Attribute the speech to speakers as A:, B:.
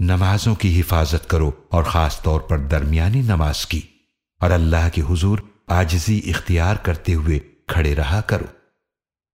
A: نمازوں کی حفاظت کرو اور خاص طور پر درمیانی نماز کی اور اللہ کے حضور آجزی اختیار کرتے ہوئے کھڑے رہا کرو۔